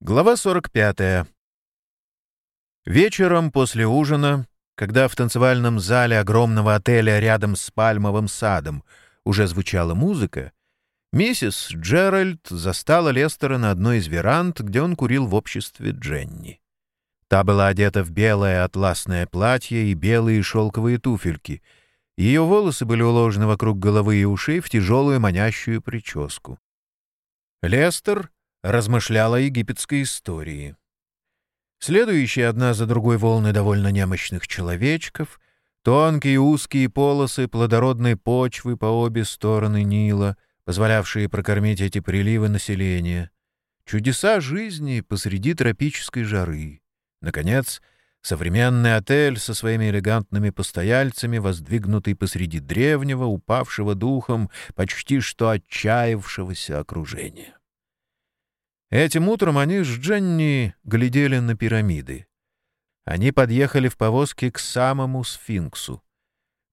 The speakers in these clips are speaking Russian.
Глава 45. Вечером после ужина, когда в танцевальном зале огромного отеля рядом с пальмовым садом уже звучала музыка, миссис Джеральд застала Лестера на одной из веранд, где он курил в обществе Дженни. Та была одета в белое атласное платье и белые шелковые туфельки. Ее волосы были уложены вокруг головы и ушей в тяжелую манящую прическу. Лестер размышлял о египетской истории. Следующие одна за другой волны довольно немощных человечков, тонкие узкие полосы плодородной почвы по обе стороны Нила, позволявшие прокормить эти приливы населения, чудеса жизни посреди тропической жары. Наконец, современный отель со своими элегантными постояльцами, воздвигнутый посреди древнего, упавшего духом, почти что отчаявшегося окружения. Этим утром они с Дженни глядели на пирамиды. Они подъехали в повозке к самому сфинксу.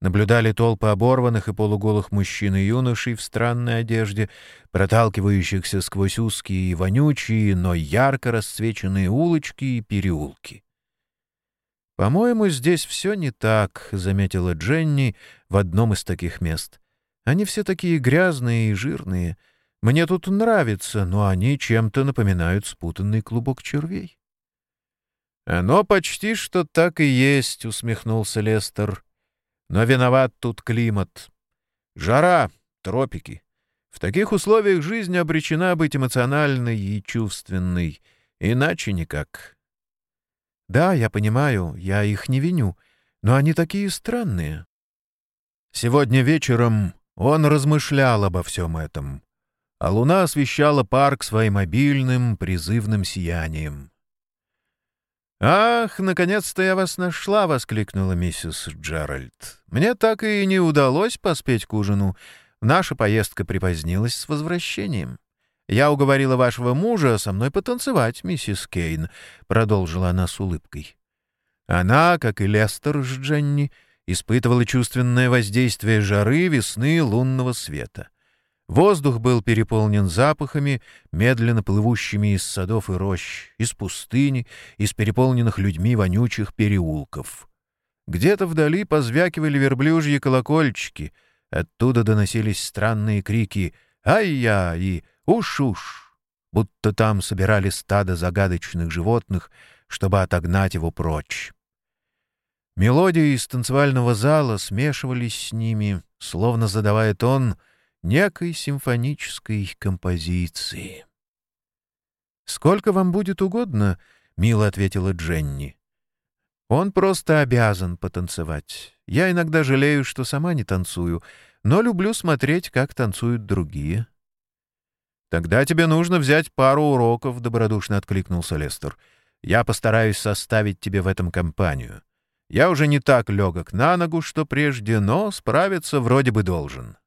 Наблюдали толпы оборванных и полуголых мужчин и юношей в странной одежде, проталкивающихся сквозь узкие и вонючие, но ярко расцвеченные улочки и переулки. «По-моему, здесь все не так», — заметила Дженни в одном из таких мест. «Они все такие грязные и жирные». Мне тут нравится, но они чем-то напоминают спутанный клубок червей. «Оно почти что так и есть», — усмехнулся Лестер. «Но виноват тут климат. Жара, тропики. В таких условиях жизнь обречена быть эмоциональной и чувственной. Иначе никак». «Да, я понимаю, я их не виню, но они такие странные». Сегодня вечером он размышлял обо всем этом а луна освещала парк своим обильным, призывным сиянием. «Ах, наконец-то я вас нашла!» — воскликнула миссис Джеральд. «Мне так и не удалось поспеть к ужину. Наша поездка припозднилась с возвращением. Я уговорила вашего мужа со мной потанцевать, миссис Кейн», — продолжила она с улыбкой. Она, как и Лестер с Дженни, испытывала чувственное воздействие жары, весны, лунного света. Воздух был переполнен запахами, медленно плывущими из садов и рощ, из пустыни, из переполненных людьми вонючих переулков. Где-то вдали позвякивали верблюжьи колокольчики, оттуда доносились странные крики «Ай-я!» и «Уш-уш!», будто там собирали стадо загадочных животных, чтобы отогнать его прочь. Мелодии из танцевального зала смешивались с ними, словно задавая тон — некой симфонической композиции. «Сколько вам будет угодно», — мило ответила Дженни. «Он просто обязан потанцевать. Я иногда жалею, что сама не танцую, но люблю смотреть, как танцуют другие». «Тогда тебе нужно взять пару уроков», — добродушно откликнулся Лестер. «Я постараюсь составить тебе в этом компанию. Я уже не так легок на ногу, что прежде, но справиться вроде бы должен».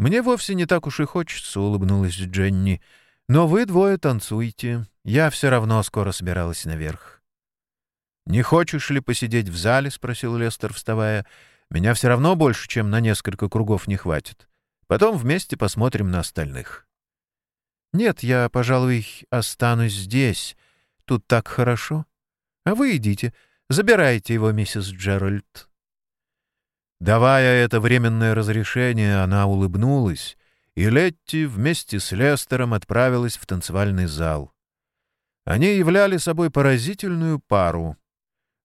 «Мне вовсе не так уж и хочется», — улыбнулась Дженни. «Но вы двое танцуете. Я все равно скоро собиралась наверх». «Не хочешь ли посидеть в зале?» — спросил Лестер, вставая. «Меня все равно больше, чем на несколько кругов не хватит. Потом вместе посмотрим на остальных». «Нет, я, пожалуй, останусь здесь. Тут так хорошо. А вы идите. Забирайте его, миссис Джеральд». Давая это временное разрешение, она улыбнулась, и Летти вместе с Лестером отправилась в танцевальный зал. Они являли собой поразительную пару.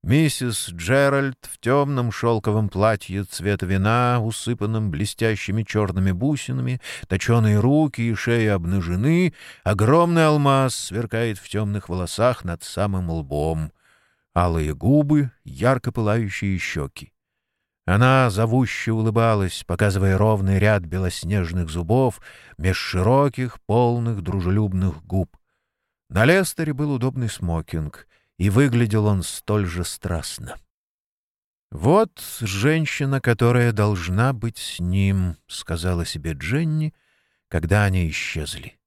Миссис Джеральд в темном шелковом платье цвета вина, усыпанном блестящими черными бусинами, точеные руки и шеи обнажены, огромный алмаз сверкает в темных волосах над самым лбом, алые губы, ярко пылающие щеки. Она зовуще улыбалась, показывая ровный ряд белоснежных зубов меж широких, полных, дружелюбных губ. На Лестере был удобный смокинг, и выглядел он столь же страстно. «Вот женщина, которая должна быть с ним», — сказала себе Дженни, когда они исчезли.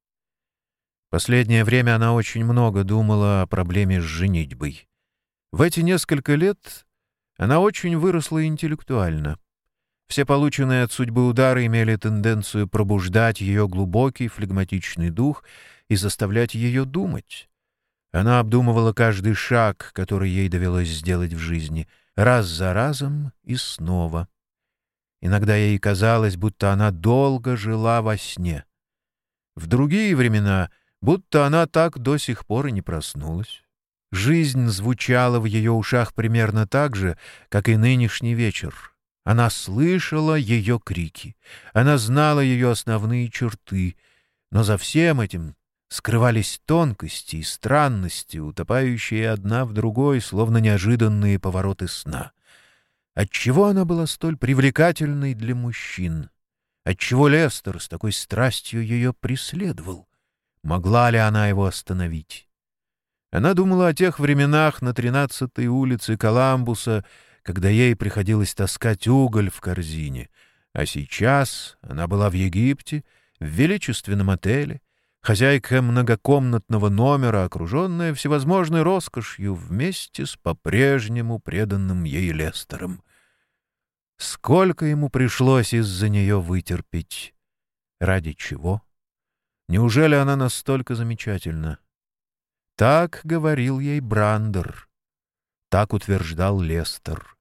Последнее время она очень много думала о проблеме с женитьбой. В эти несколько лет она очень выросла интеллектуально. Все полученные от судьбы удары имели тенденцию пробуждать ее глубокий флегматичный дух и заставлять ее думать. Она обдумывала каждый шаг, который ей довелось сделать в жизни, раз за разом и снова. Иногда ей казалось, будто она долго жила во сне. В другие времена, будто она так до сих пор и не проснулась. Жизнь звучала в ее ушах примерно так же, как и нынешний вечер. Она слышала ее крики, она знала ее основные черты, но за всем этим скрывались тонкости и странности, утопающие одна в другой, словно неожиданные повороты сна. Отчего она была столь привлекательной для мужчин? Отчего Лестер с такой страстью ее преследовал? Могла ли она его остановить? Она думала о тех временах на тринадцатой улице Коламбуса, когда ей приходилось таскать уголь в корзине, а сейчас она была в Египте, в величественном отеле, хозяйка многокомнатного номера, окруженная всевозможной роскошью, вместе с по-прежнему преданным ей Лестером. Сколько ему пришлось из-за нее вытерпеть? Ради чего? Неужели она настолько замечательна? Так говорил ей Брандер. Так утверждал Лестер.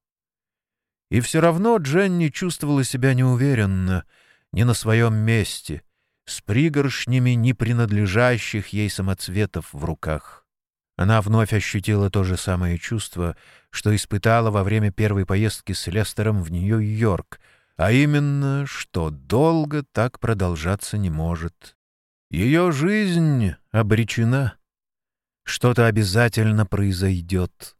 И все равно Дженни чувствовала себя неуверенно, не на своем месте, с пригоршнями не принадлежащих ей самоцветов в руках. Она вновь ощутила то же самое чувство, что испытала во время первой поездки с Лестером в Нью-Йорк, а именно, что долго так продолжаться не может. Ее жизнь обречена. Что-то обязательно произойдет.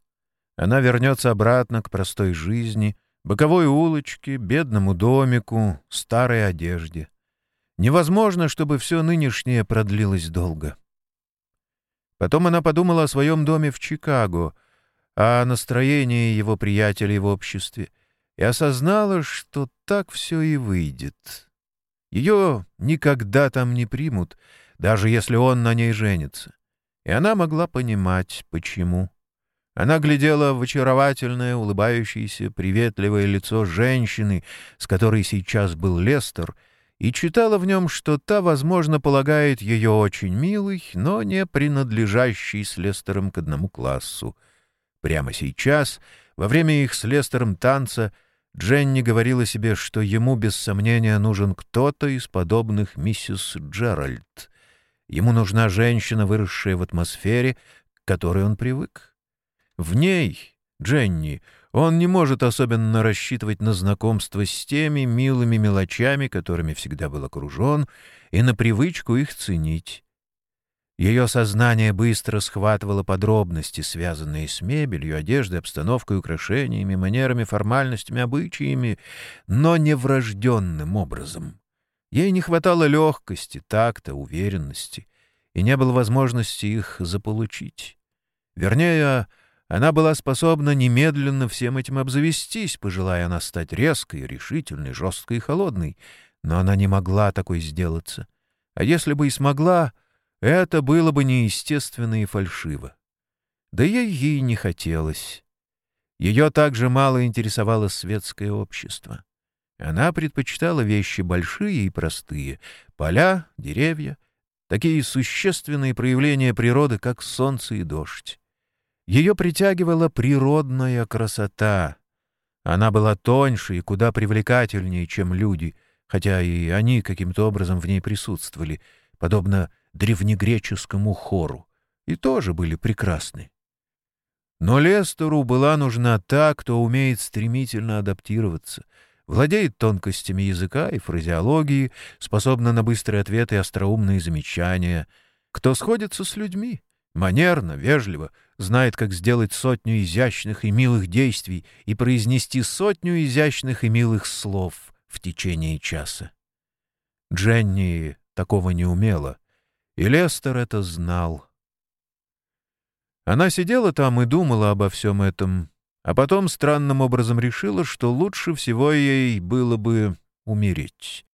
Она вернется обратно к простой жизни, боковой улочке, бедному домику, старой одежде. Невозможно, чтобы все нынешнее продлилось долго. Потом она подумала о своем доме в Чикаго, о настроении его приятелей в обществе, и осознала, что так все и выйдет. Ее никогда там не примут, даже если он на ней женится. И она могла понимать, почему. Она глядела в очаровательное, улыбающееся, приветливое лицо женщины, с которой сейчас был Лестер — и читала в нем, что та, возможно, полагает ее очень милой, но не принадлежащей с Лестером к одному классу. Прямо сейчас, во время их с Лестером танца, Дженни говорила себе, что ему, без сомнения, нужен кто-то из подобных миссис Джеральд. Ему нужна женщина, выросшая в атмосфере, к которой он привык. В ней, Дженни, он не может особенно рассчитывать на знакомство с теми милыми мелочами, которыми всегда был окружен, и на привычку их ценить. Ее сознание быстро схватывало подробности, связанные с мебелью, одеждой, обстановкой, украшениями, манерами, формальностями, обычаями, но не врожденным образом. Ей не хватало легкости, такта, уверенности, и не было возможности их заполучить. Вернее, она была способна немедленно всем этим обзавестись, пожелая она стать резкой, решительной, жесткой и холодной, но она не могла такой сделаться. А если бы и смогла, это было бы неестественно и фальшиво. Да ей ей не хотелось. Ее также мало интересовало светское общество. Она предпочитала вещи большие и простые — поля, деревья, такие существенные проявления природы, как солнце и дождь. Ее притягивала природная красота. Она была тоньше и куда привлекательнее, чем люди, хотя и они каким-то образом в ней присутствовали, подобно древнегреческому хору, и тоже были прекрасны. Но Лестеру была нужна та, кто умеет стремительно адаптироваться, владеет тонкостями языка и фразеологии, способна на быстрые ответы и остроумные замечания, кто сходится с людьми, манерно, вежливо, знает, как сделать сотню изящных и милых действий и произнести сотню изящных и милых слов в течение часа. Дженни такого не умела, и Лестер это знал. Она сидела там и думала обо всем этом, а потом странным образом решила, что лучше всего ей было бы умереть.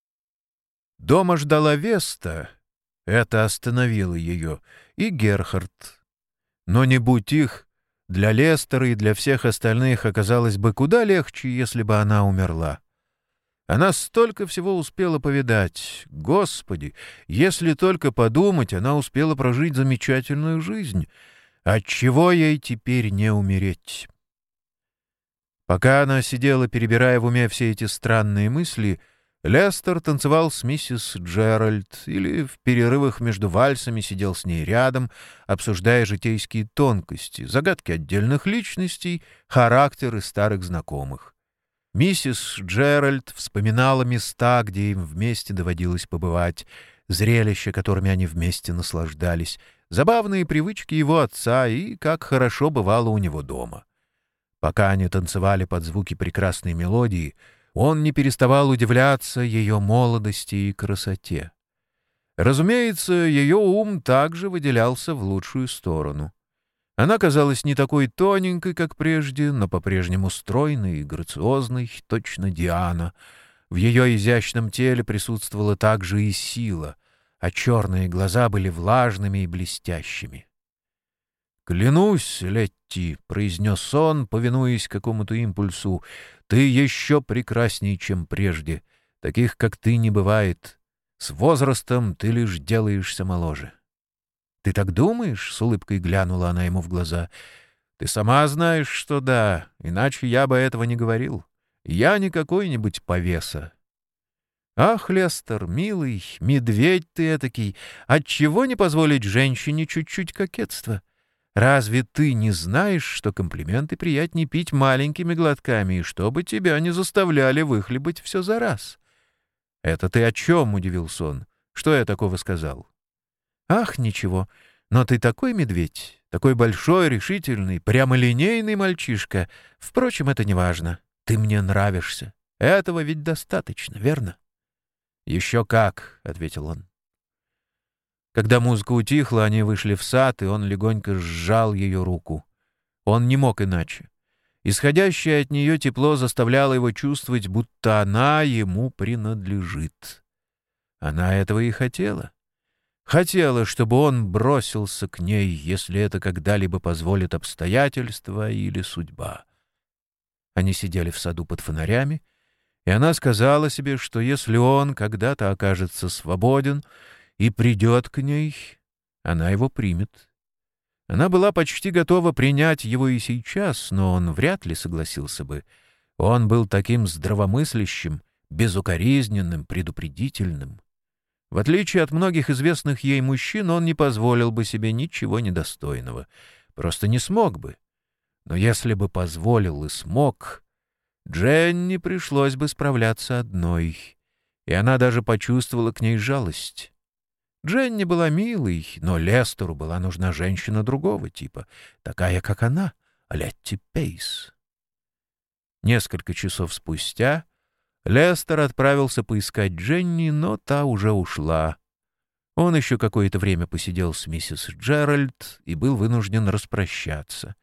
Дома ждала Веста, это остановило ее, и Герхард. Но не будь их, для Лестера и для всех остальных оказалось бы куда легче, если бы она умерла. Она столько всего успела повидать. Господи, если только подумать, она успела прожить замечательную жизнь. Отчего ей теперь не умереть? Пока она сидела, перебирая в уме все эти странные мысли, Лестер танцевал с миссис Джеральд или в перерывах между вальсами сидел с ней рядом, обсуждая житейские тонкости, загадки отдельных личностей, характеры старых знакомых. Миссис Джеральд вспоминала места, где им вместе доводилось побывать, зрелища, которыми они вместе наслаждались, забавные привычки его отца и как хорошо бывало у него дома. Пока они танцевали под звуки прекрасной мелодии, он не переставал удивляться ее молодости и красоте. Разумеется, ее ум также выделялся в лучшую сторону. Она казалась не такой тоненькой, как прежде, но по-прежнему стройной и грациозной, точно Диана. В ее изящном теле присутствовала также и сила, а черные глаза были влажными и блестящими. «Клянусь, Летти», — произнес он, повинуясь какому-то импульсу, — «ты еще прекрасней, чем прежде. Таких, как ты, не бывает. С возрастом ты лишь делаешься моложе». «Ты так думаешь?» — с улыбкой глянула она ему в глаза. «Ты сама знаешь, что да, иначе я бы этого не говорил. Я не какой-нибудь повеса». «Ах, Лестер, милый, медведь ты этакий, отчего не позволить женщине чуть-чуть кокетства? Разве ты не знаешь, что комплименты приятнее пить маленькими глотками, и чтобы тебя не заставляли выхлебать все за раз?» «Это ты о чем?» — удивился он. «Что я такого сказал?» «Ах, ничего. Но ты такой медведь, такой большой, решительный, прямолинейный мальчишка. Впрочем, это не важно. Ты мне нравишься. Этого ведь достаточно, верно?» «Еще как», — ответил он. Когда музыка утихла, они вышли в сад, и он легонько сжал ее руку. Он не мог иначе. Исходящее от нее тепло заставляло его чувствовать, будто она ему принадлежит. Она этого и хотела. Хотела, чтобы он бросился к ней, если это когда-либо позволит обстоятельства или судьба. Они сидели в саду под фонарями, и она сказала себе, что если он когда-то окажется свободен и придет к ней, она его примет. Она была почти готова принять его и сейчас, но он вряд ли согласился бы. Он был таким здравомыслящим, безукоризненным, предупредительным. В отличие от многих известных ей мужчин, он не позволил бы себе ничего недостойного. Просто не смог бы. Но если бы позволил и смог, Дженни пришлось бы справляться одной, и она даже почувствовала к ней жалость. Дженни была милой, но Лестеру была нужна женщина другого типа, такая, как она, Летти Пейс. Несколько часов спустя Лестер отправился поискать Дженни, но та уже ушла. Он еще какое-то время посидел с миссис Джеральд и был вынужден распрощаться.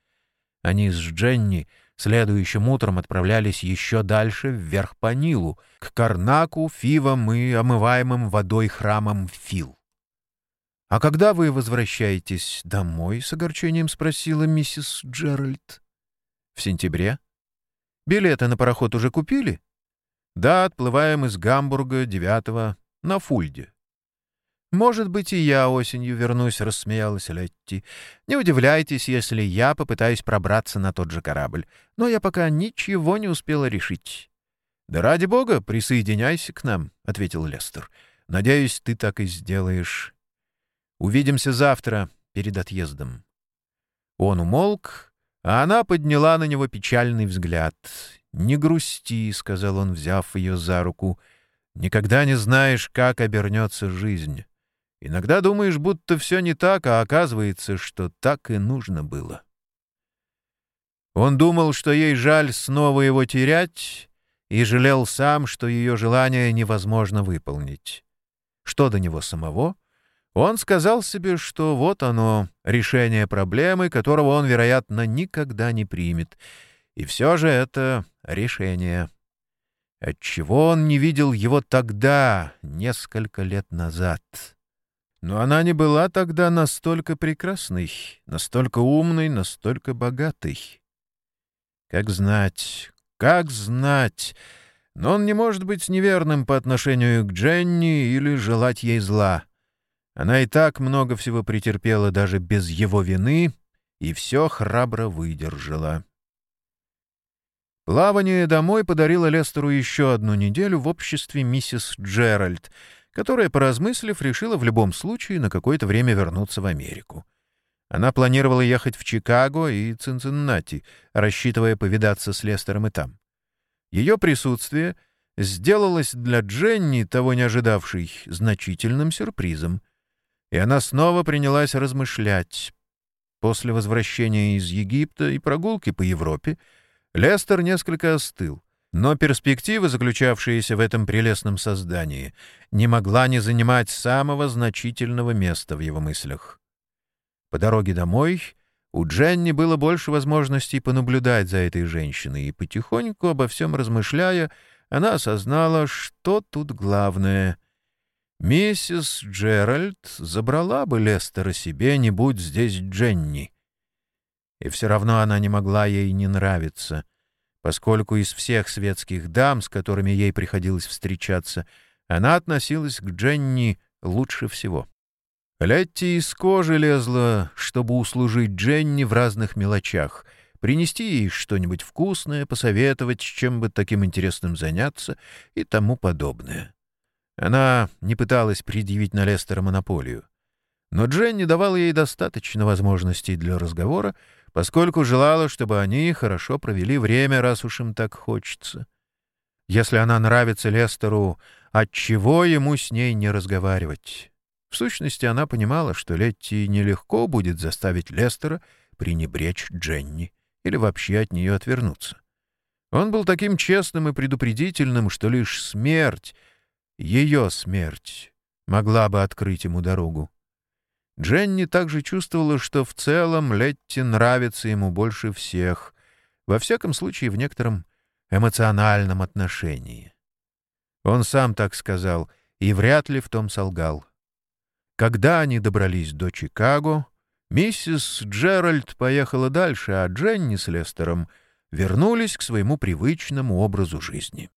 Они с Дженни следующим утром отправлялись еще дальше, вверх по Нилу, к Карнаку, Фивам и омываемым водой храмам Фил. «А когда вы возвращаетесь домой?» — с огорчением спросила миссис Джеральд. «В сентябре. Билеты на пароход уже купили?» Да, отплываем из Гамбурга 9 на Фульде. «Может быть, и я осенью вернусь», — рассмеялась Летти. «Не удивляйтесь, если я попытаюсь пробраться на тот же корабль. Но я пока ничего не успела решить». «Да ради бога, присоединяйся к нам», — ответил Лестер. «Надеюсь, ты так и сделаешь. Увидимся завтра перед отъездом». Он умолк, а она подняла на него печальный взгляд. «Не грусти», — сказал он, взяв ее за руку. «Никогда не знаешь, как обернется жизнь. Иногда думаешь, будто все не так, а оказывается, что так и нужно было». Он думал, что ей жаль снова его терять, и жалел сам, что ее желание невозможно выполнить. Что до него самого? Он сказал себе, что вот оно, решение проблемы, которого он, вероятно, никогда не примет — и все же это решение. Отчего он не видел его тогда, несколько лет назад? Но она не была тогда настолько прекрасной, настолько умной, настолько богатой. Как знать, как знать... Но он не может быть неверным по отношению к Дженни или желать ей зла. Она и так много всего претерпела даже без его вины, и все храбро выдержала. Плавание домой подарило Лестеру еще одну неделю в обществе миссис Джеральд, которая, поразмыслив, решила в любом случае на какое-то время вернуться в Америку. Она планировала ехать в Чикаго и Цинциннати, рассчитывая повидаться с Лестером и там. Ее присутствие сделалось для Дженни, того не ожидавшей, значительным сюрпризом. И она снова принялась размышлять. После возвращения из Египта и прогулки по Европе Лестер несколько остыл, но перспектива, заключавшаяся в этом прелестном создании, не могла не занимать самого значительного места в его мыслях. По дороге домой у Дженни было больше возможностей понаблюдать за этой женщиной, и потихоньку, обо всем размышляя, она осознала, что тут главное. Миссис Джеральд забрала бы Лестера себе, не будь здесь Дженни и все равно она не могла ей не нравиться, поскольку из всех светских дам, с которыми ей приходилось встречаться, она относилась к Дженни лучше всего. Летти из кожи лезла, чтобы услужить Дженни в разных мелочах, принести ей что-нибудь вкусное, посоветовать, чем бы таким интересным заняться и тому подобное. Она не пыталась предъявить на Лестера монополию. Но Дженни давала ей достаточно возможностей для разговора, поскольку желала, чтобы они хорошо провели время, раз уж им так хочется. Если она нравится Лестеру, отчего ему с ней не разговаривать? В сущности, она понимала, что Летти нелегко будет заставить Лестера пренебречь Дженни или вообще от нее отвернуться. Он был таким честным и предупредительным, что лишь смерть, ее смерть, могла бы открыть ему дорогу. Дженни также чувствовала, что в целом Летти нравится ему больше всех, во всяком случае в некотором эмоциональном отношении. Он сам так сказал и вряд ли в том солгал. Когда они добрались до Чикаго, миссис Джеральд поехала дальше, а Дженни с Лестером вернулись к своему привычному образу жизни.